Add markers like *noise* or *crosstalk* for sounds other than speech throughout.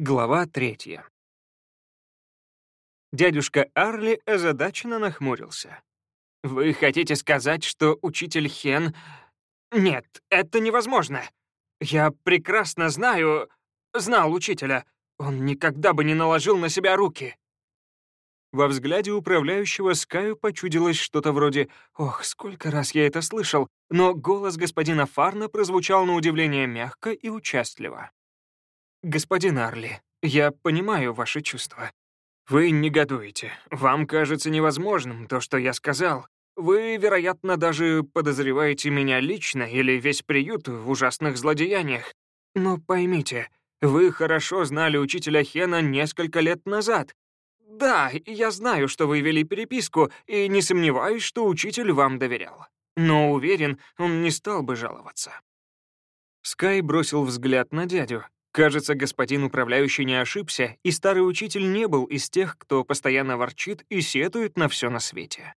Глава третья. Дядюшка Арли озадаченно нахмурился. «Вы хотите сказать, что учитель Хен...» «Нет, это невозможно. Я прекрасно знаю... знал учителя. Он никогда бы не наложил на себя руки». Во взгляде управляющего Скаю почудилось что-то вроде «Ох, сколько раз я это слышал», но голос господина Фарна прозвучал на удивление мягко и участливо. «Господин Арли, я понимаю ваши чувства. Вы негодуете. Вам кажется невозможным то, что я сказал. Вы, вероятно, даже подозреваете меня лично или весь приют в ужасных злодеяниях. Но поймите, вы хорошо знали учителя Хена несколько лет назад. Да, я знаю, что вы вели переписку, и не сомневаюсь, что учитель вам доверял. Но уверен, он не стал бы жаловаться». Скай бросил взгляд на дядю, Кажется, господин управляющий не ошибся, и старый учитель не был из тех, кто постоянно ворчит и сетует на все на свете.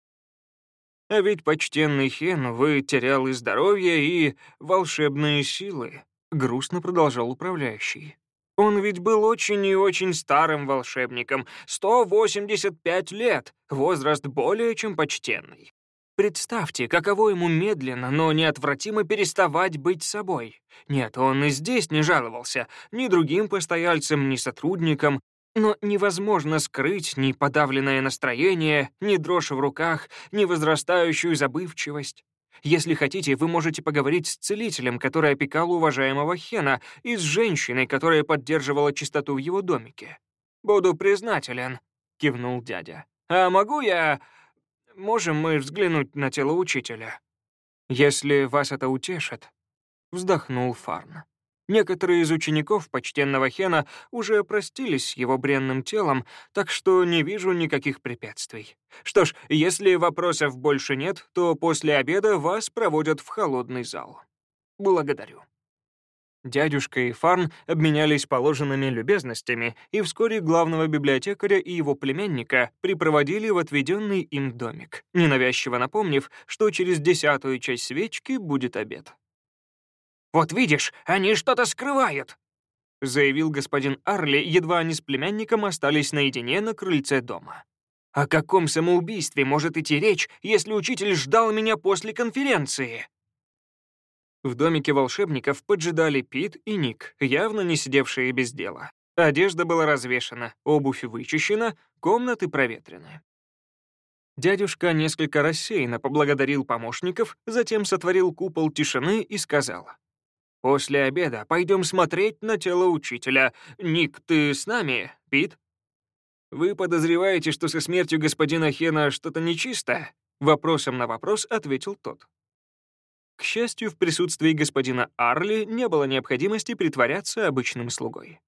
А ведь, почтенный Хен, вы терял и здоровье, и волшебные силы, — грустно продолжал управляющий. Он ведь был очень и очень старым волшебником, 185 лет, возраст более чем почтенный. Представьте, каково ему медленно, но неотвратимо переставать быть собой. Нет, он и здесь не жаловался, ни другим постояльцам, ни сотрудникам, но невозможно скрыть ни подавленное настроение, ни дрожь в руках, ни возрастающую забывчивость. Если хотите, вы можете поговорить с целителем, который опекал уважаемого Хена, и с женщиной, которая поддерживала чистоту в его домике. «Буду признателен», — кивнул дядя. «А могу я можем мы взглянуть на тело учителя? Если вас это утешит», — вздохнул Фарн. Некоторые из учеников почтенного Хена уже простились с его бренным телом, так что не вижу никаких препятствий. Что ж, если вопросов больше нет, то после обеда вас проводят в холодный зал. Благодарю. Дядюшка и Фарн обменялись положенными любезностями, и вскоре главного библиотекаря и его племянника припроводили в отведенный им домик, ненавязчиво напомнив, что через десятую часть свечки будет обед. «Вот видишь, они что-то скрывают!» — заявил господин Арли, едва они с племянником остались наедине на крыльце дома. «О каком самоубийстве может идти речь, если учитель ждал меня после конференции?» В домике волшебников поджидали Пит и Ник, явно не сидевшие без дела. Одежда была развешана, обувь вычищена, комнаты проветрены. Дядюшка несколько рассеянно поблагодарил помощников, затем сотворил купол тишины и сказал. «После обеда пойдем смотреть на тело учителя. Ник, ты с нами? Пит?» «Вы подозреваете, что со смертью господина Хена что-то нечисто?» Вопросом на вопрос ответил тот. К счастью, в присутствии господина Арли не было необходимости притворяться обычным слугой.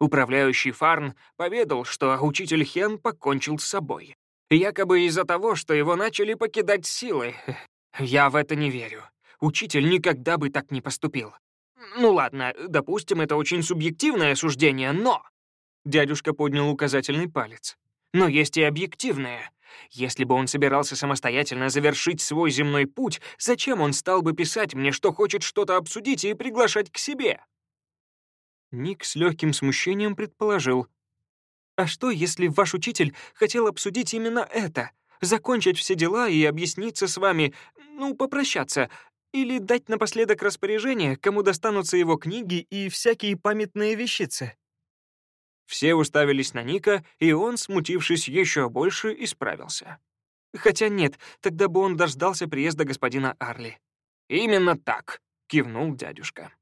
Управляющий Фарн поведал, что учитель Хен покончил с собой. Якобы из-за того, что его начали покидать силы. *laughs* Я в это не верю. Учитель никогда бы так не поступил. Ну ладно, допустим, это очень субъективное суждение, но... Дядюшка поднял указательный палец. Но есть и объективное. Если бы он собирался самостоятельно завершить свой земной путь, зачем он стал бы писать мне, что хочет что-то обсудить и приглашать к себе? Ник с легким смущением предположил. «А что, если ваш учитель хотел обсудить именно это? Закончить все дела и объясниться с вами, ну, попрощаться, или дать напоследок распоряжение, кому достанутся его книги и всякие памятные вещицы?» Все уставились на Ника, и он, смутившись еще больше, исправился. Хотя нет, тогда бы он дождался приезда господина Арли. «Именно так», — кивнул дядюшка.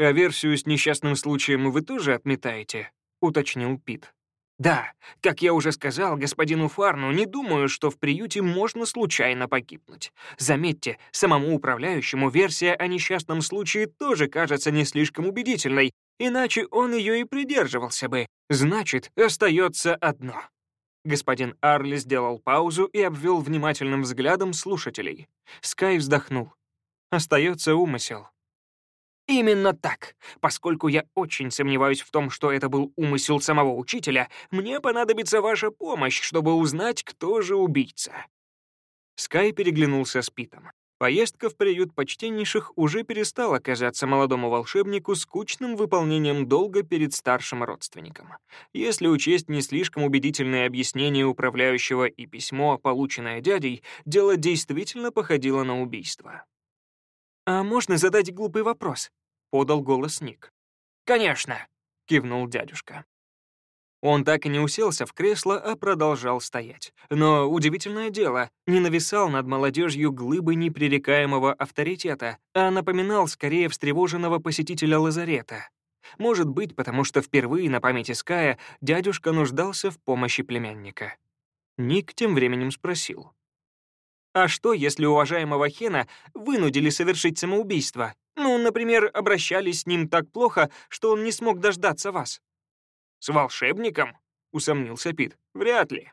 «А версию с несчастным случаем вы тоже отметаете?» — уточнил Пит. «Да, как я уже сказал господину Фарну, не думаю, что в приюте можно случайно погибнуть. Заметьте, самому управляющему версия о несчастном случае тоже кажется не слишком убедительной, иначе он ее и придерживался бы. Значит, остается одно». Господин Арли сделал паузу и обвел внимательным взглядом слушателей. Скай вздохнул. «Остается умысел». Именно так. Поскольку я очень сомневаюсь в том, что это был умысел самого учителя, мне понадобится ваша помощь, чтобы узнать, кто же убийца. Скай переглянулся с Питом. Поездка в приют почтеннейших уже перестала казаться молодому волшебнику скучным выполнением долга перед старшим родственником. Если учесть не слишком убедительные объяснения управляющего и письмо, полученное дядей, дело действительно походило на убийство. «А можно задать глупый вопрос?» — подал голос Ник. «Конечно», — кивнул дядюшка. Он так и не уселся в кресло, а продолжал стоять. Но удивительное дело, не нависал над молодежью глыбы непререкаемого авторитета, а напоминал скорее встревоженного посетителя лазарета. Может быть, потому что впервые на памяти Ская дядюшка нуждался в помощи племянника. Ник тем временем спросил. «А что, если уважаемого Хена вынудили совершить самоубийство? Ну, например, обращались с ним так плохо, что он не смог дождаться вас?» «С волшебником?» — усомнился Пит. «Вряд ли».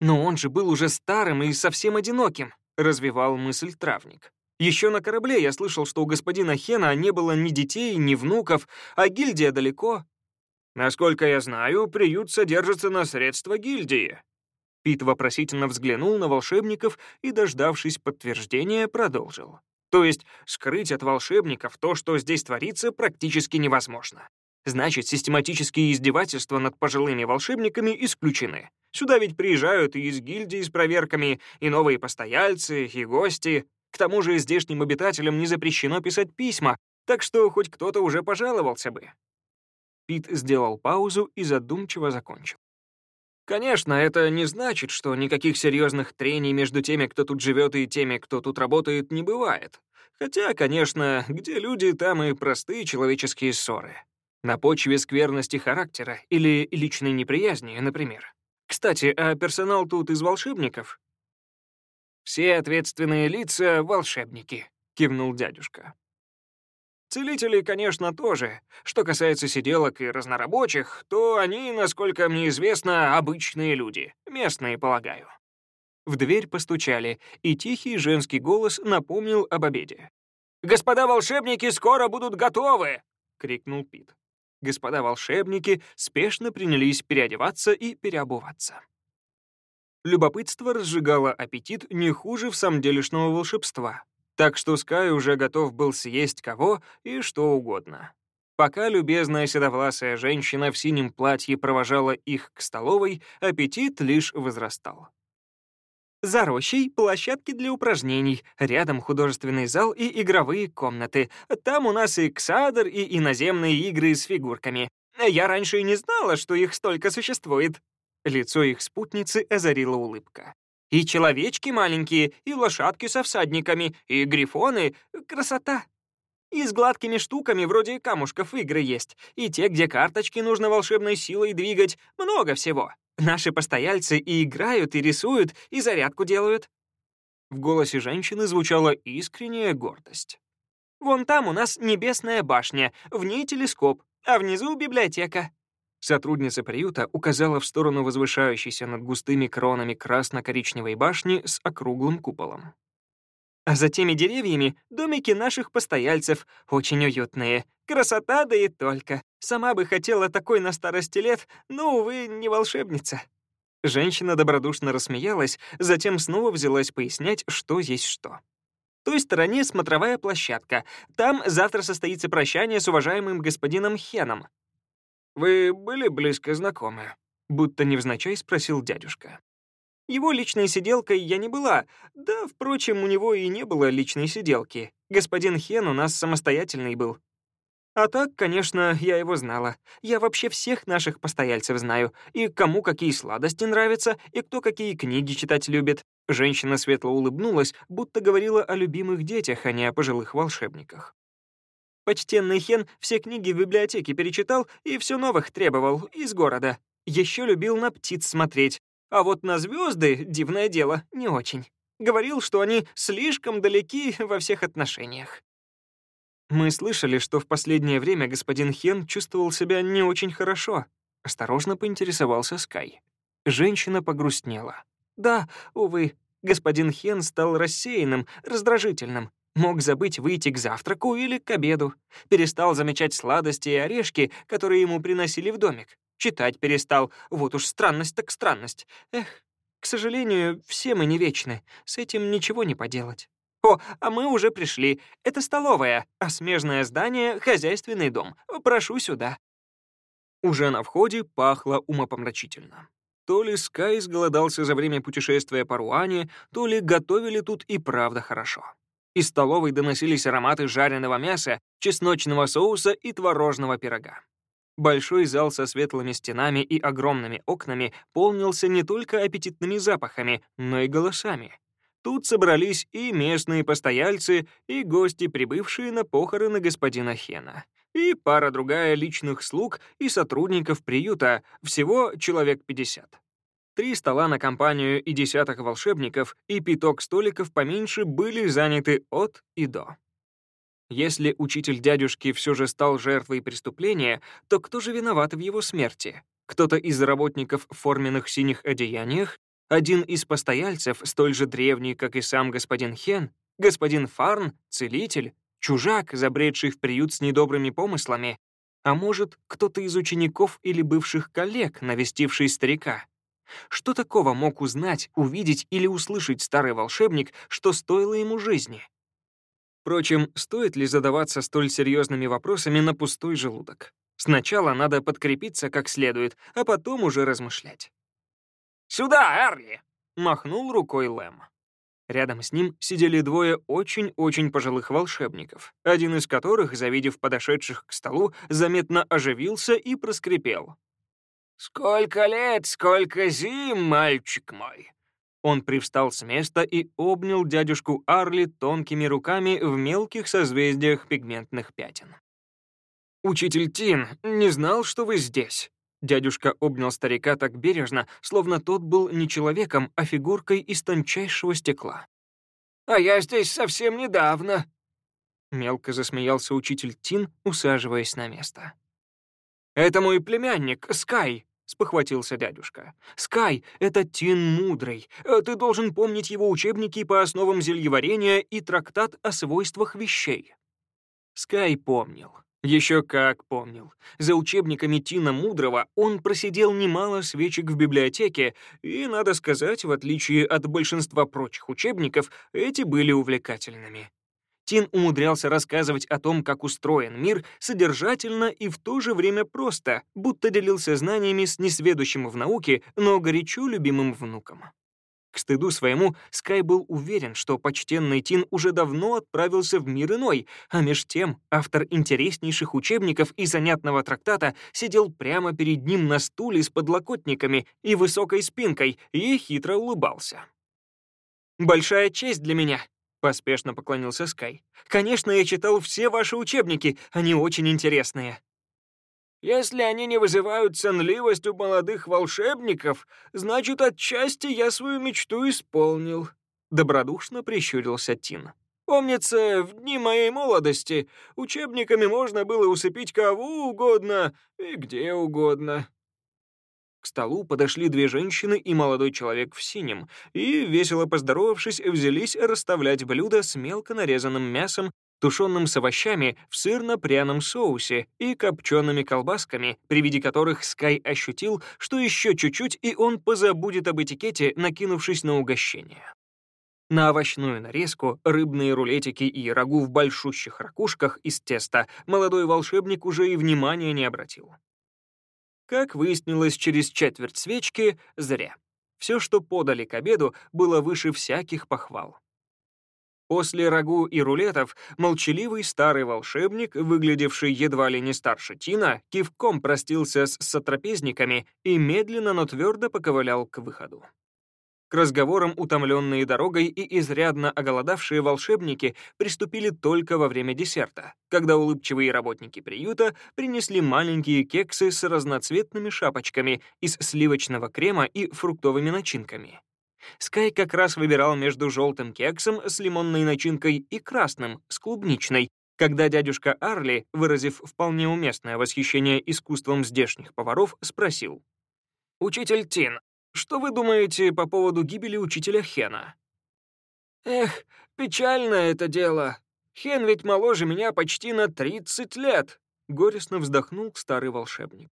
«Но он же был уже старым и совсем одиноким», — развивал мысль травник. «Еще на корабле я слышал, что у господина Хена не было ни детей, ни внуков, а гильдия далеко». «Насколько я знаю, приют содержится на средства гильдии». Пит вопросительно взглянул на волшебников и, дождавшись подтверждения, продолжил. То есть скрыть от волшебников то, что здесь творится, практически невозможно. Значит, систематические издевательства над пожилыми волшебниками исключены. Сюда ведь приезжают и из гильдии с проверками, и новые постояльцы, и гости. К тому же здешним обитателям не запрещено писать письма, так что хоть кто-то уже пожаловался бы. Пит сделал паузу и задумчиво закончил. Конечно, это не значит, что никаких серьезных трений между теми, кто тут живет, и теми, кто тут работает, не бывает. Хотя, конечно, где люди, там и простые человеческие ссоры. На почве скверности характера или личной неприязни, например. Кстати, а персонал тут из волшебников? «Все ответственные лица — волшебники», — кивнул дядюшка. Целители, конечно, тоже. Что касается сиделок и разнорабочих, то они, насколько мне известно, обычные люди. Местные, полагаю. В дверь постучали, и тихий женский голос напомнил об обеде. «Господа волшебники скоро будут готовы!» — крикнул Пит господа волшебники спешно принялись переодеваться и переобуваться. Любопытство разжигало аппетит не хуже в самом делешного волшебства, так что Скай уже готов был съесть кого и что угодно. Пока любезная седовласая женщина в синем платье провожала их к столовой, аппетит лишь возрастал. За рощей — площадки для упражнений, рядом художественный зал и игровые комнаты. Там у нас и ксадр, и иноземные игры с фигурками. Я раньше и не знала, что их столько существует». Лицо их спутницы озарила улыбка. «И человечки маленькие, и лошадки со всадниками, и грифоны. Красота!» И с гладкими штуками вроде камушков игры есть, и те, где карточки нужно волшебной силой двигать, много всего. Наши постояльцы и играют, и рисуют, и зарядку делают». В голосе женщины звучала искренняя гордость. «Вон там у нас небесная башня, в ней телескоп, а внизу библиотека». Сотрудница приюта указала в сторону возвышающейся над густыми кронами красно-коричневой башни с округлым куполом. А за теми деревьями — домики наших постояльцев, очень уютные. Красота, да и только. Сама бы хотела такой на старости лет, но, увы, не волшебница». Женщина добродушно рассмеялась, затем снова взялась пояснять, что есть что. В той стороне смотровая площадка. Там завтра состоится прощание с уважаемым господином Хеном. «Вы были близко знакомы?» — будто невзначай спросил дядюшка. Его личной сиделкой я не была, да, впрочем, у него и не было личной сиделки. Господин Хен у нас самостоятельный был. А так, конечно, я его знала. Я вообще всех наших постояльцев знаю, и кому какие сладости нравятся, и кто какие книги читать любит. Женщина светло улыбнулась, будто говорила о любимых детях, а не о пожилых волшебниках. Почтенный Хен все книги в библиотеке перечитал и все новых требовал из города. Еще любил на птиц смотреть, а вот на звезды, дивное дело, не очень. Говорил, что они слишком далеки во всех отношениях. Мы слышали, что в последнее время господин Хен чувствовал себя не очень хорошо. Осторожно поинтересовался Скай. Женщина погрустнела. Да, увы, господин Хен стал рассеянным, раздражительным. Мог забыть выйти к завтраку или к обеду. Перестал замечать сладости и орешки, которые ему приносили в домик. Читать перестал. Вот уж странность так странность. Эх, к сожалению, все мы не вечны. С этим ничего не поделать. «О, а мы уже пришли. Это столовая, а смежное здание — хозяйственный дом. Прошу сюда». Уже на входе пахло умопомрачительно. То ли Скай сголодался за время путешествия по Руане, то ли готовили тут и правда хорошо. Из столовой доносились ароматы жареного мяса, чесночного соуса и творожного пирога. Большой зал со светлыми стенами и огромными окнами полнился не только аппетитными запахами, но и голосами. Тут собрались и местные постояльцы, и гости, прибывшие на похороны господина Хена, и пара-другая личных слуг и сотрудников приюта, всего человек 50. Три стола на компанию и десяток волшебников, и пяток столиков поменьше были заняты от и до. Если учитель дядюшки все же стал жертвой преступления, то кто же виноват в его смерти? Кто-то из работников в форменных синих одеяниях? Один из постояльцев, столь же древний, как и сам господин Хен? Господин Фарн? Целитель? Чужак, забредший в приют с недобрыми помыслами? А может, кто-то из учеников или бывших коллег, навестивший старика? Что такого мог узнать, увидеть или услышать старый волшебник, что стоило ему жизни? Впрочем, стоит ли задаваться столь серьезными вопросами на пустой желудок? Сначала надо подкрепиться как следует, а потом уже размышлять. «Сюда, Эрли!» — махнул рукой Лэм. Рядом с ним сидели двое очень-очень пожилых волшебников, один из которых, завидев подошедших к столу, заметно оживился и проскрипел. «Сколько лет, сколько зим, мальчик мой! Он привстал с места и обнял дядюшку Арли тонкими руками в мелких созвездиях пигментных пятен. «Учитель Тин, не знал, что вы здесь». Дядюшка обнял старика так бережно, словно тот был не человеком, а фигуркой из тончайшего стекла. «А я здесь совсем недавно», — мелко засмеялся учитель Тин, усаживаясь на место. «Это мой племянник, Скай», — спохватился дядюшка. «Скай — это Тин Мудрый. Э, ты должен помнить его учебники по основам зельеварения и трактат о свойствах вещей». Скай помнил. Еще как помнил. За учебниками Тина Мудрого он просидел немало свечек в библиотеке, и, надо сказать, в отличие от большинства прочих учебников, эти были увлекательными. Тин умудрялся рассказывать о том, как устроен мир, содержательно и в то же время просто, будто делился знаниями с несведущим в науке, но горячо любимым внуком. К стыду своему, Скай был уверен, что почтенный Тин уже давно отправился в мир иной, а меж тем автор интереснейших учебников и занятного трактата сидел прямо перед ним на стуле с подлокотниками и высокой спинкой и хитро улыбался. «Большая честь для меня», Поспешно поклонился Скай. «Конечно, я читал все ваши учебники, они очень интересные». «Если они не вызывают сонливость у молодых волшебников, значит, отчасти я свою мечту исполнил», — добродушно прищурился Тин. «Помнится, в дни моей молодости учебниками можно было усыпить кого угодно и где угодно. К столу подошли две женщины и молодой человек в синем, и, весело поздоровавшись, взялись расставлять блюда с мелко нарезанным мясом, тушенным с овощами в сырно-пряном соусе и копчеными колбасками, при виде которых Скай ощутил, что еще чуть-чуть, и он позабудет об этикете, накинувшись на угощение. На овощную нарезку, рыбные рулетики и рагу в большущих ракушках из теста молодой волшебник уже и внимания не обратил. Как выяснилось через четверть свечки, зря. Все, что подали к обеду, было выше всяких похвал. После рагу и рулетов молчаливый старый волшебник, выглядевший едва ли не старше Тина, кивком простился с сотрапезниками и медленно, но твердо поковылял к выходу. К разговорам, утомленные дорогой и изрядно оголодавшие волшебники приступили только во время десерта, когда улыбчивые работники приюта принесли маленькие кексы с разноцветными шапочками из сливочного крема и фруктовыми начинками. Скай как раз выбирал между желтым кексом с лимонной начинкой и красным с клубничной, когда дядюшка Арли, выразив вполне уместное восхищение искусством здешних поваров, спросил. «Учитель Тин, что вы думаете по поводу гибели учителя Хена?» «Эх, печально это дело. Хен ведь моложе меня почти на 30 лет», — горестно вздохнул старый волшебник.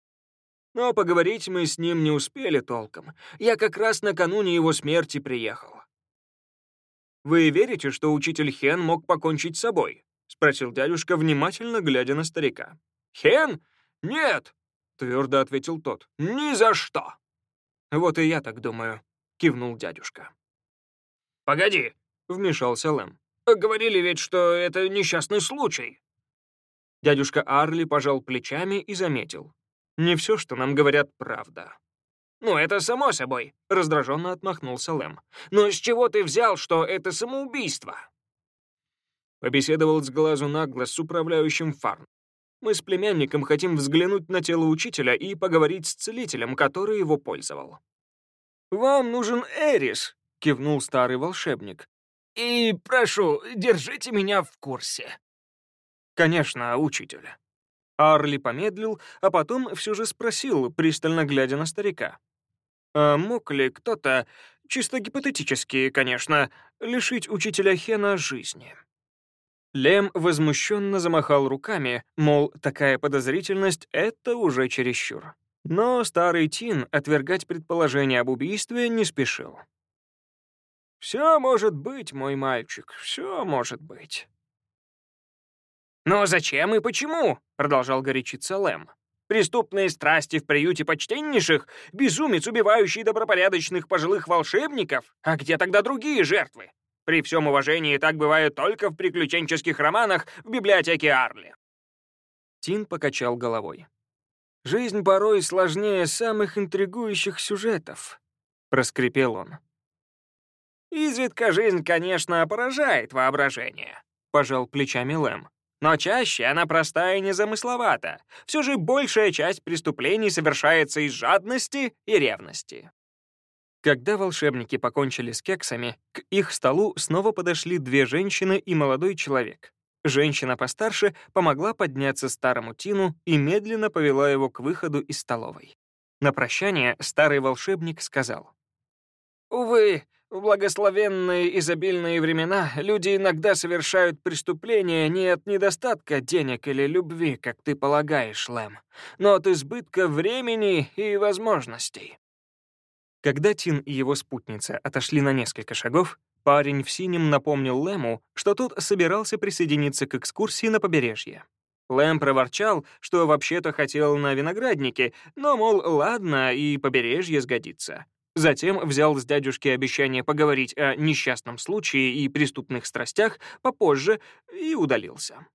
«Но поговорить мы с ним не успели толком. Я как раз накануне его смерти приехал. Вы верите, что учитель Хен мог покончить с собой?» — спросил дядюшка, внимательно глядя на старика. «Хен? Нет!» — твердо ответил тот. «Ни за что!» «Вот и я так думаю», — кивнул дядюшка. «Погоди», — вмешался Лэм. «Говорили ведь, что это несчастный случай». Дядюшка Арли пожал плечами и заметил. «Не все, что нам говорят, правда». «Ну, это само собой», — раздраженно отмахнулся Лэм. «Но с чего ты взял, что это самоубийство?» Побеседовал с глазу на глаз с управляющим фарм. Мы с племянником хотим взглянуть на тело учителя и поговорить с целителем, который его пользовал. «Вам нужен Эрис», — кивнул старый волшебник. «И прошу, держите меня в курсе». «Конечно, учитель». Арли помедлил, а потом все же спросил, пристально глядя на старика. А мог ли кто-то, чисто гипотетически, конечно, лишить учителя Хена жизни? Лем возмущенно замахал руками, мол, такая подозрительность — это уже чересчур. Но старый Тин отвергать предположение об убийстве не спешил. «Все может быть, мой мальчик, все может быть». «Но зачем и почему?» — продолжал горячиться Лэм. Преступные страсти в приюте почтеннейших, безумец, убивающий добропорядочных пожилых волшебников. А где тогда другие жертвы? При всем уважении так бывает только в приключенческих романах в библиотеке Арли. Тин покачал головой. «Жизнь порой сложнее самых интригующих сюжетов», — проскрипел он. «Изредка жизнь, конечно, поражает воображение», — пожал плечами Лэм. Но чаще она простая и незамысловата. Все же большая часть преступлений совершается из жадности и ревности. Когда волшебники покончили с кексами, к их столу снова подошли две женщины и молодой человек. Женщина постарше помогла подняться старому Тину и медленно повела его к выходу из столовой. На прощание старый волшебник сказал. «Увы, в благословенные изобильные времена люди иногда совершают преступления не от недостатка денег или любви, как ты полагаешь, Лэм, но от избытка времени и возможностей. Когда Тин и его спутница отошли на несколько шагов, парень в синем напомнил Лэму, что тот собирался присоединиться к экскурсии на побережье. Лэм проворчал, что вообще-то хотел на винограднике, но, мол, ладно, и побережье сгодится. Затем взял с дядюшки обещание поговорить о несчастном случае и преступных страстях попозже и удалился.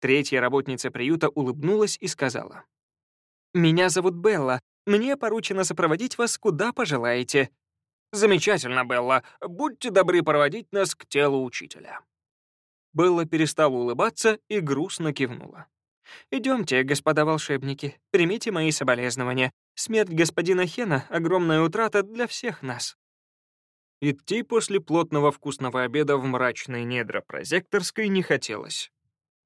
Третья работница приюта улыбнулась и сказала. «Меня зовут Белла. Мне поручено сопроводить вас куда пожелаете». «Замечательно, Белла. Будьте добры проводить нас к телу учителя». Белла перестала улыбаться и грустно кивнула. «Идемте, господа волшебники, примите мои соболезнования. Смерть господина Хена — огромная утрата для всех нас». Идти после плотного вкусного обеда в мрачные недра прозекторской не хотелось.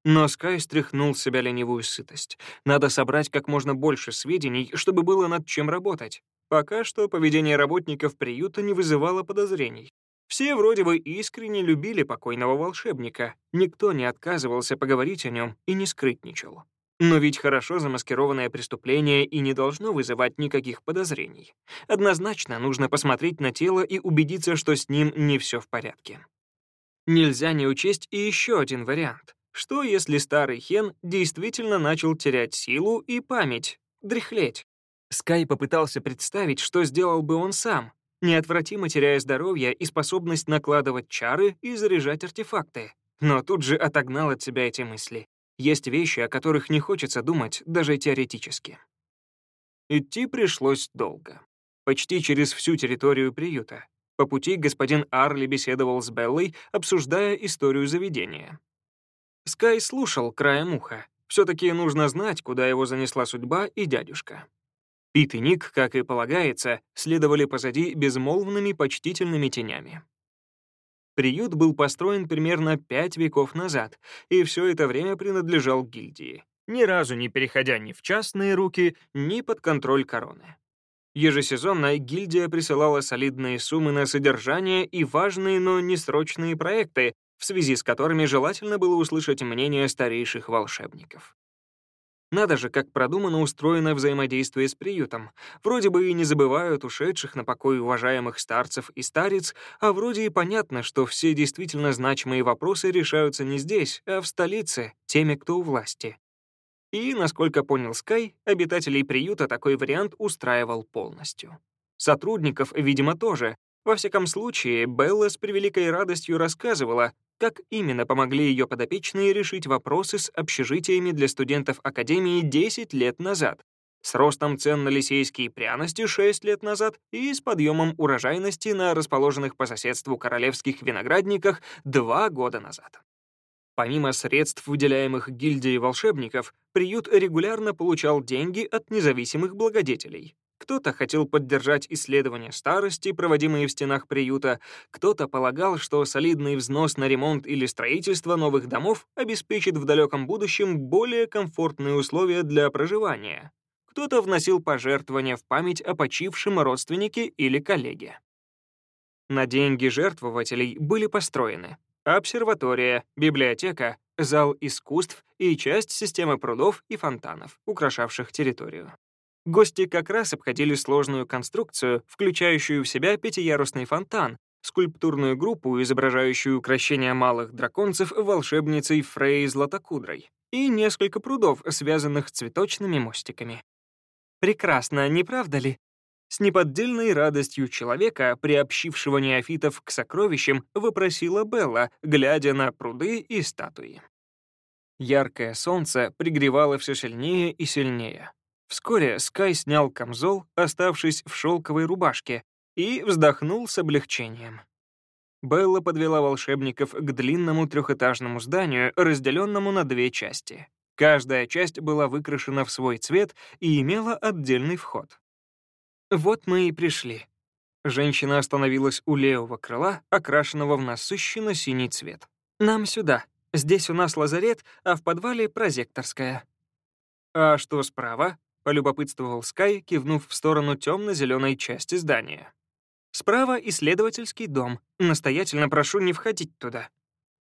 Но Скай стряхнул с себя ленивую сытость. Надо собрать как можно больше сведений, чтобы было над чем работать. Пока что поведение работников приюта не вызывало подозрений. Все вроде бы искренне любили покойного волшебника. Никто не отказывался поговорить о нем и не скрытничал. Но ведь хорошо замаскированное преступление и не должно вызывать никаких подозрений. Однозначно нужно посмотреть на тело и убедиться, что с ним не все в порядке. Нельзя не учесть и еще один вариант. Что, если старый Хен действительно начал терять силу и память, дряхлеть? Скай попытался представить, что сделал бы он сам, неотвратимо теряя здоровье и способность накладывать чары и заряжать артефакты. Но тут же отогнал от себя эти мысли. Есть вещи, о которых не хочется думать, даже теоретически. Идти пришлось долго. Почти через всю территорию приюта. По пути господин Арли беседовал с Беллой, обсуждая историю заведения. Скай слушал краем уха. все таки нужно знать, куда его занесла судьба и дядюшка. Пит и Ник, как и полагается, следовали позади безмолвными почтительными тенями. Приют был построен примерно пять веков назад, и все это время принадлежал гильдии, ни разу не переходя ни в частные руки, ни под контроль короны. Ежесезонно гильдия присылала солидные суммы на содержание и важные, но не срочные проекты, в связи с которыми желательно было услышать мнение старейших волшебников. Надо же, как продуманно устроено взаимодействие с приютом. Вроде бы и не забывают ушедших на покой уважаемых старцев и старец, а вроде и понятно, что все действительно значимые вопросы решаются не здесь, а в столице, теми, кто у власти. И, насколько понял Скай, обитателей приюта такой вариант устраивал полностью. Сотрудников, видимо, тоже. Во всяком случае, Белла с превеликой радостью рассказывала, как именно помогли ее подопечные решить вопросы с общежитиями для студентов Академии 10 лет назад, с ростом цен на лисейские пряности 6 лет назад и с подъемом урожайности на расположенных по соседству королевских виноградниках 2 года назад. Помимо средств, выделяемых гильдией волшебников, приют регулярно получал деньги от независимых благодетелей. Кто-то хотел поддержать исследования старости, проводимые в стенах приюта, кто-то полагал, что солидный взнос на ремонт или строительство новых домов обеспечит в далеком будущем более комфортные условия для проживания. Кто-то вносил пожертвования в память о почившем родственнике или коллеге. На деньги жертвователей были построены обсерватория, библиотека, зал искусств и часть системы прудов и фонтанов, украшавших территорию. Гости как раз обходили сложную конструкцию, включающую в себя пятиярусный фонтан, скульптурную группу, изображающую украшения малых драконцев волшебницей Фрей Златокудрой, и несколько прудов, связанных цветочными мостиками. Прекрасно, не правда ли? С неподдельной радостью человека, приобщившего неофитов к сокровищам, вопросила Белла, глядя на пруды и статуи. Яркое солнце пригревало все сильнее и сильнее. Вскоре Скай снял камзол, оставшись в шелковой рубашке, и вздохнул с облегчением. Белла подвела волшебников к длинному трехэтажному зданию, разделенному на две части. Каждая часть была выкрашена в свой цвет и имела отдельный вход. Вот мы и пришли. Женщина остановилась у левого крыла, окрашенного в насыщенно синий цвет. «Нам сюда. Здесь у нас лазарет, а в подвале прозекторская». «А что справа?» — полюбопытствовал Скай, кивнув в сторону темно-зеленой части здания. «Справа исследовательский дом. Настоятельно прошу не входить туда».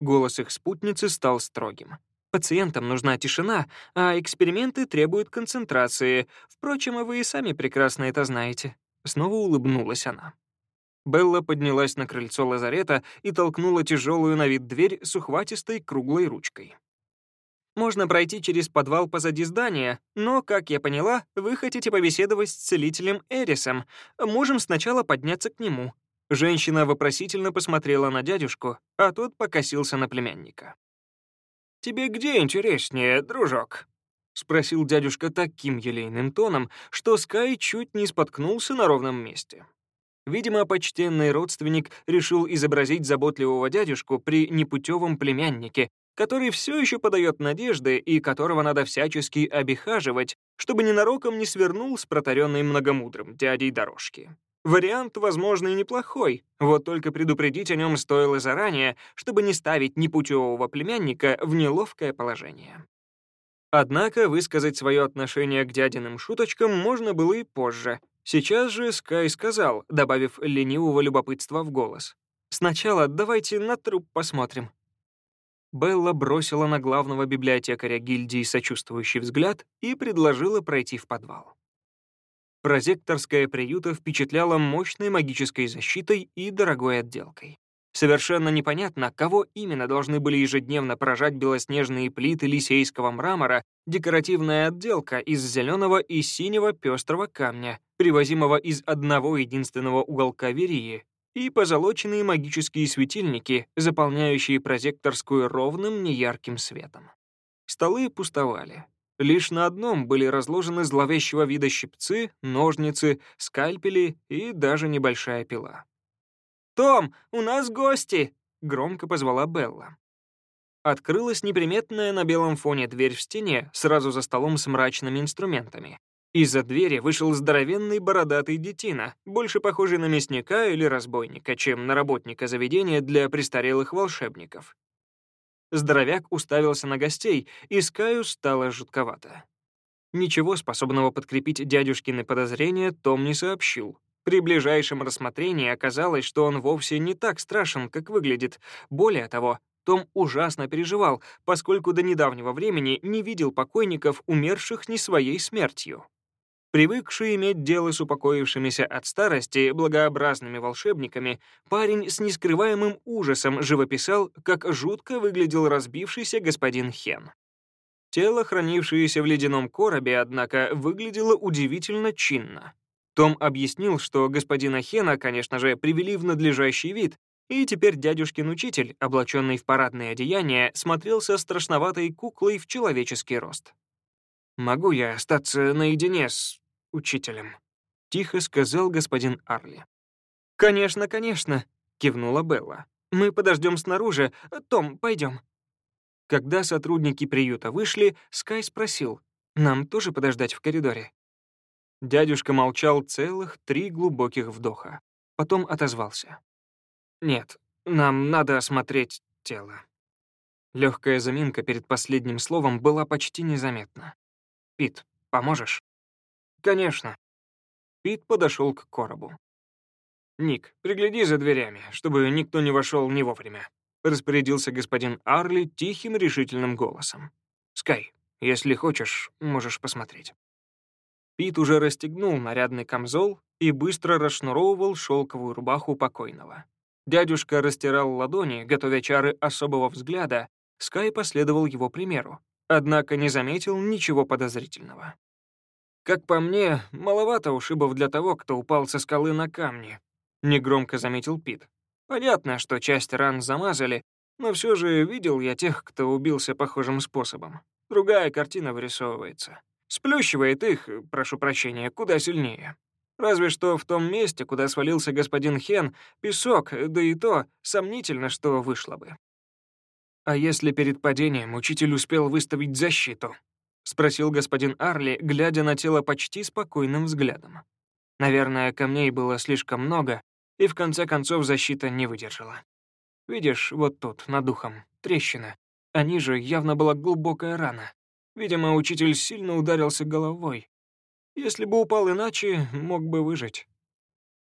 Голос их спутницы стал строгим. «Пациентам нужна тишина, а эксперименты требуют концентрации. Впрочем, вы и сами прекрасно это знаете». Снова улыбнулась она. Белла поднялась на крыльцо лазарета и толкнула тяжелую на вид дверь с ухватистой круглой ручкой. Можно пройти через подвал позади здания, но, как я поняла, вы хотите побеседовать с целителем Эрисом. Можем сначала подняться к нему». Женщина вопросительно посмотрела на дядюшку, а тот покосился на племянника. «Тебе где интереснее, дружок?» — спросил дядюшка таким елейным тоном, что Скай чуть не споткнулся на ровном месте. Видимо, почтенный родственник решил изобразить заботливого дядюшку при непутевом племяннике, который все еще подает надежды и которого надо всячески обихаживать, чтобы ненароком не свернул с протаренной многомудрым дядей дорожки. Вариант, возможно, и неплохой, вот только предупредить о нем стоило заранее, чтобы не ставить непутевого племянника в неловкое положение. Однако высказать свое отношение к дядиным шуточкам можно было и позже. Сейчас же Скай сказал, добавив ленивого любопытства в голос. «Сначала давайте на труп посмотрим». Белла бросила на главного библиотекаря гильдии сочувствующий взгляд и предложила пройти в подвал. Прозекторская приюта впечатляла мощной магической защитой и дорогой отделкой. Совершенно непонятно, кого именно должны были ежедневно поражать белоснежные плиты лисейского мрамора, декоративная отделка из зеленого и синего пестрого камня, привозимого из одного единственного уголка Верии, и позолоченные магические светильники, заполняющие прозекторскую ровным неярким светом. Столы пустовали. Лишь на одном были разложены зловещего вида щипцы, ножницы, скальпели и даже небольшая пила. «Том, у нас гости!» — громко позвала Белла. Открылась неприметная на белом фоне дверь в стене, сразу за столом с мрачными инструментами. Из-за двери вышел здоровенный бородатый детина, больше похожий на мясника или разбойника, чем на работника заведения для престарелых волшебников. Здоровяк уставился на гостей, и Скаю стало жутковато. Ничего способного подкрепить дядюшкины подозрения Том не сообщил. При ближайшем рассмотрении оказалось, что он вовсе не так страшен, как выглядит. Более того, Том ужасно переживал, поскольку до недавнего времени не видел покойников, умерших не своей смертью. Привыкший иметь дело с упокоившимися от старости благообразными волшебниками, парень с нескрываемым ужасом живописал, как жутко выглядел разбившийся господин Хен. Тело, хранившееся в ледяном коробе, однако, выглядело удивительно чинно. Том объяснил, что господина Хена, конечно же, привели в надлежащий вид, и теперь дядюшкин учитель, облаченный в парадное одеяние, смотрелся страшноватой куклой в человеческий рост. «Могу я остаться наедине с учителем?» — тихо сказал господин Арли. «Конечно, конечно», — кивнула Белла. «Мы подождем снаружи. Том, пойдем». Когда сотрудники приюта вышли, Скай спросил, «Нам тоже подождать в коридоре?» Дядюшка молчал целых три глубоких вдоха. Потом отозвался. «Нет, нам надо осмотреть тело». Легкая заминка перед последним словом была почти незаметна. «Пит, поможешь?» «Конечно». Пит подошел к коробу. «Ник, пригляди за дверями, чтобы никто не вошел не вовремя», распорядился господин Арли тихим решительным голосом. «Скай, если хочешь, можешь посмотреть». Пит уже расстегнул нарядный камзол и быстро расшнуровывал шелковую рубаху покойного. Дядюшка растирал ладони, готовя чары особого взгляда, Скай последовал его примеру, однако не заметил ничего подозрительного. «Как по мне, маловато ушибов для того, кто упал со скалы на камни», — негромко заметил Пит. «Понятно, что часть ран замазали, но все же видел я тех, кто убился похожим способом. Другая картина вырисовывается. Сплющивает их, прошу прощения, куда сильнее. Разве что в том месте, куда свалился господин Хен, песок, да и то сомнительно, что вышло бы. «А если перед падением учитель успел выставить защиту?» — спросил господин Арли, глядя на тело почти спокойным взглядом. Наверное, камней было слишком много, и в конце концов защита не выдержала. Видишь, вот тут, над духом, трещина, а ниже явно была глубокая рана. Видимо, учитель сильно ударился головой. Если бы упал иначе, мог бы выжить.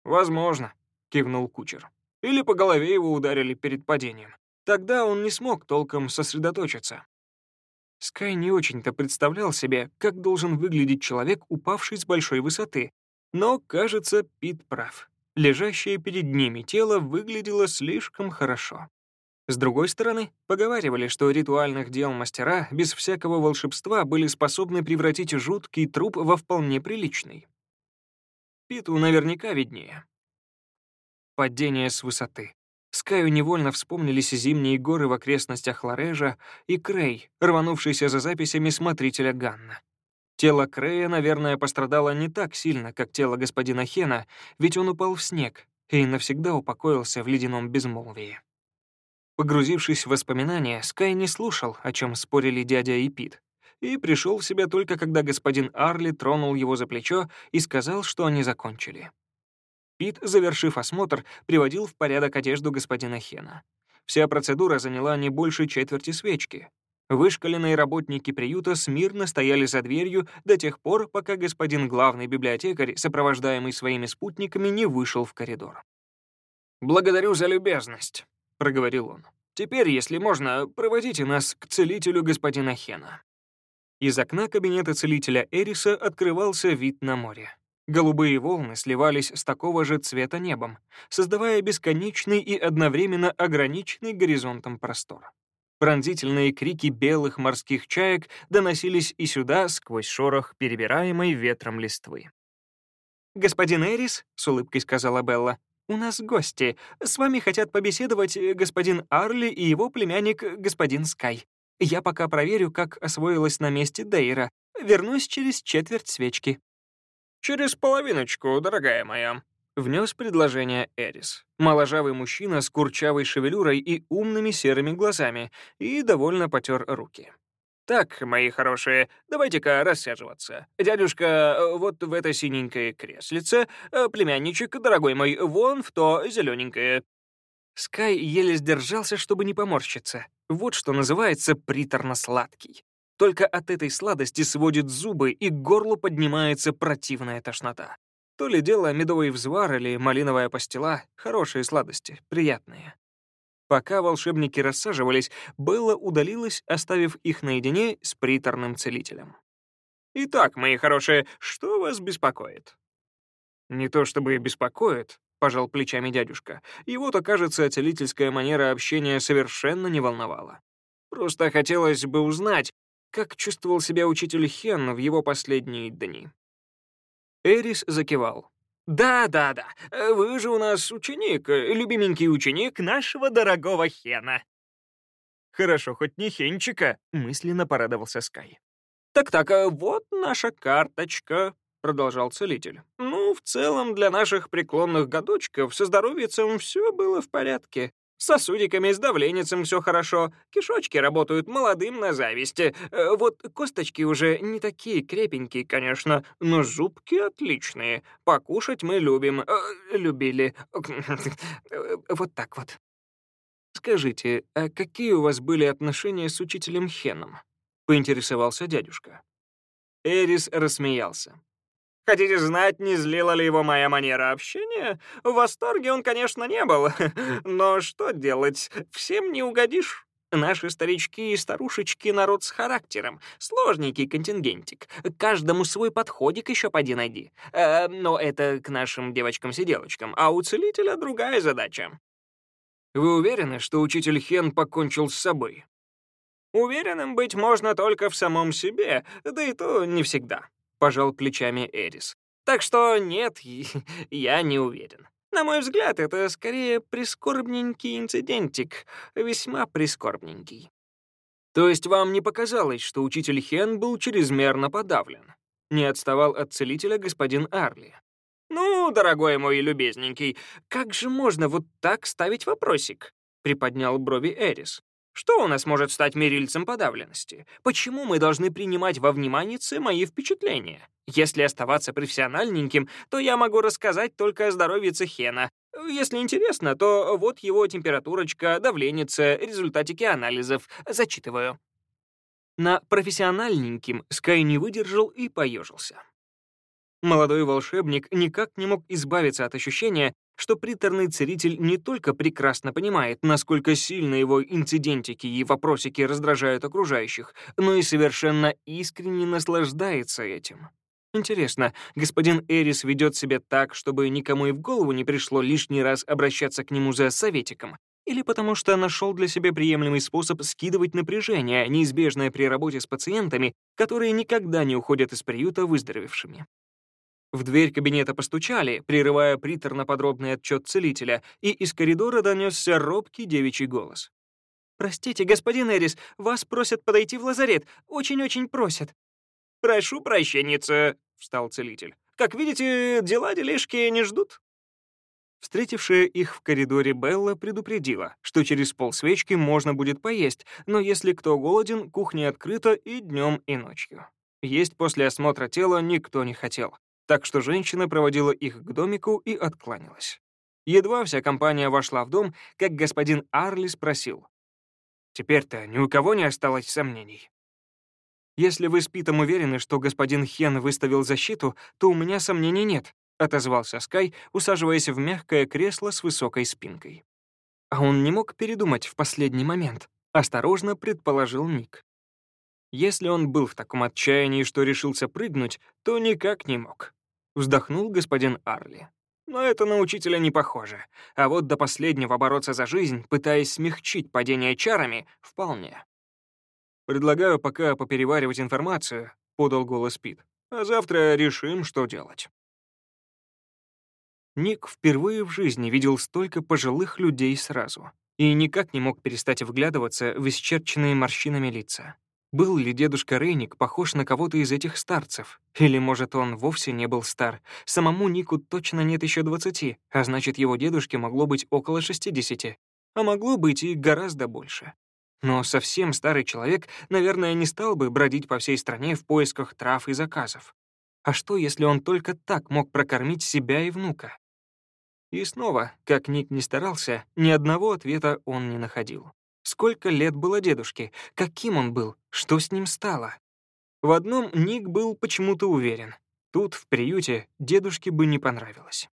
«Возможно», — кивнул кучер. «Или по голове его ударили перед падением. Тогда он не смог толком сосредоточиться». Скай не очень-то представлял себе, как должен выглядеть человек, упавший с большой высоты. Но, кажется, Пит прав. Лежащее перед ними тело выглядело слишком хорошо. С другой стороны, поговаривали, что ритуальных дел мастера без всякого волшебства были способны превратить жуткий труп во вполне приличный. Питу наверняка виднее. Падение с высоты. Скаю невольно вспомнились зимние горы в окрестностях Ларежа и Крей, рванувшийся за записями смотрителя Ганна. Тело Крея, наверное, пострадало не так сильно, как тело господина Хена, ведь он упал в снег и навсегда упокоился в ледяном безмолвии. Погрузившись в воспоминания, Скай не слушал, о чем спорили дядя и Пит, и пришел в себя только когда господин Арли тронул его за плечо и сказал, что они закончили. Пит, завершив осмотр, приводил в порядок одежду господина Хена. Вся процедура заняла не больше четверти свечки. Вышкаленные работники приюта смирно стояли за дверью до тех пор, пока господин главный библиотекарь, сопровождаемый своими спутниками, не вышел в коридор. «Благодарю за любезность», — проговорил он. «Теперь, если можно, проводите нас к целителю господина Хена». Из окна кабинета целителя Эриса открывался вид на море. Голубые волны сливались с такого же цвета небом, создавая бесконечный и одновременно ограниченный горизонтом простор. Пронзительные крики белых морских чаек доносились и сюда сквозь шорох перебираемой ветром листвы. «Господин Эрис», — с улыбкой сказала Белла, «У нас гости. С вами хотят побеседовать э, господин Арли и его племянник э, господин Скай. Я пока проверю, как освоилась на месте Дейра. Вернусь через четверть свечки». «Через половиночку, дорогая моя», — внес предложение Эрис. Моложавый мужчина с курчавой шевелюрой и умными серыми глазами, и довольно потер руки. «Так, мои хорошие, давайте-ка рассаживаться. Дядюшка, э, вот в это синенькое креслице, э, племянничек, дорогой мой, вон в то зелененькое». Скай еле сдержался, чтобы не поморщиться. Вот что называется приторно-сладкий. Только от этой сладости сводит зубы, и к горлу поднимается противная тошнота. То ли дело медовый взвар или малиновая пастила — хорошие сладости, приятные. Пока волшебники рассаживались, Белла удалилась, оставив их наедине с приторным целителем. «Итак, мои хорошие, что вас беспокоит?» «Не то чтобы беспокоит», — пожал плечами дядюшка. Его-то, кажется, целительская манера общения совершенно не волновала. «Просто хотелось бы узнать, как чувствовал себя учитель Хен в его последние дни». Эрис закивал. «Да, да, да, вы же у нас ученик, любименький ученик нашего дорогого Хена». «Хорошо, хоть не Хенчика», — мысленно порадовался Скай. «Так-так, а вот наша карточка», — продолжал целитель. «Ну, в целом, для наших преклонных годочков со здоровьем все было в порядке. С сосудиками, с давленицем все хорошо, кишочки работают молодым на зависти. Э, вот косточки уже не такие крепенькие, конечно, но зубки отличные. Покушать мы любим, э, любили. Вот так вот. Скажите, а какие у вас были отношения с учителем Хеном? Поинтересовался дядюшка. Эрис рассмеялся. Хотите знать, не злила ли его моя манера общения? В восторге он, конечно, не был. *laughs* Но что делать, всем не угодишь. Наши старички и старушечки — народ с характером. Сложненький контингентик. Каждому свой подходик еще поди найди. Э, но это к нашим девочкам-сиделочкам. А у целителя другая задача. Вы уверены, что учитель Хен покончил с собой? Уверенным быть можно только в самом себе, да и то не всегда. — пожал плечами Эрис. «Так что нет, *laughs* я не уверен. На мой взгляд, это скорее прискорбненький инцидентик, весьма прискорбненький». «То есть вам не показалось, что учитель Хен был чрезмерно подавлен?» Не отставал от целителя господин Арли. «Ну, дорогой мой любезненький, как же можно вот так ставить вопросик?» — приподнял брови Эрис. Что у нас может стать мерильцем подавленности? Почему мы должны принимать во внимание мои впечатления? Если оставаться профессиональненьким, то я могу рассказать только о здоровье Цехена. Если интересно, то вот его температурочка, давленица, результатики анализов. Зачитываю. На профессиональненьким Скай не выдержал и поежился. Молодой волшебник никак не мог избавиться от ощущения, что приторный целитель не только прекрасно понимает, насколько сильно его инцидентики и вопросики раздражают окружающих, но и совершенно искренне наслаждается этим. Интересно, господин Эрис ведет себя так, чтобы никому и в голову не пришло лишний раз обращаться к нему за советиком, или потому что нашел для себя приемлемый способ скидывать напряжение, неизбежное при работе с пациентами, которые никогда не уходят из приюта выздоровевшими. В дверь кабинета постучали, прерывая приторно-подробный отчет целителя, и из коридора донесся робкий девичий голос. «Простите, господин Эрис, вас просят подойти в лазарет. Очень-очень просят». «Прошу прощенница», — встал целитель. «Как видите, дела-делишки не ждут». Встретившая их в коридоре Белла предупредила, что через полсвечки можно будет поесть, но если кто голоден, кухня открыта и днем, и ночью. Есть после осмотра тела никто не хотел так что женщина проводила их к домику и откланялась. Едва вся компания вошла в дом, как господин Арли спросил. «Теперь-то ни у кого не осталось сомнений?» «Если вы с Питом уверены, что господин Хен выставил защиту, то у меня сомнений нет», — отозвался Скай, усаживаясь в мягкое кресло с высокой спинкой. А он не мог передумать в последний момент, осторожно предположил Ник. Если он был в таком отчаянии, что решился прыгнуть, то никак не мог вздохнул господин Арли. Но это на учителя не похоже. А вот до последнего бороться за жизнь, пытаясь смягчить падение чарами, вполне. «Предлагаю пока попереваривать информацию», — подал голос Пит. «А завтра решим, что делать». Ник впервые в жизни видел столько пожилых людей сразу и никак не мог перестать вглядываться в исчерченные морщинами лица. Был ли дедушка Рейник похож на кого-то из этих старцев? Или, может, он вовсе не был стар? Самому Нику точно нет еще двадцати, а значит, его дедушке могло быть около шестидесяти. А могло быть и гораздо больше. Но совсем старый человек, наверное, не стал бы бродить по всей стране в поисках трав и заказов. А что, если он только так мог прокормить себя и внука? И снова, как Ник не старался, ни одного ответа он не находил. Сколько лет было дедушке? Каким он был? Что с ним стало? В одном Ник был почему-то уверен. Тут, в приюте, дедушке бы не понравилось.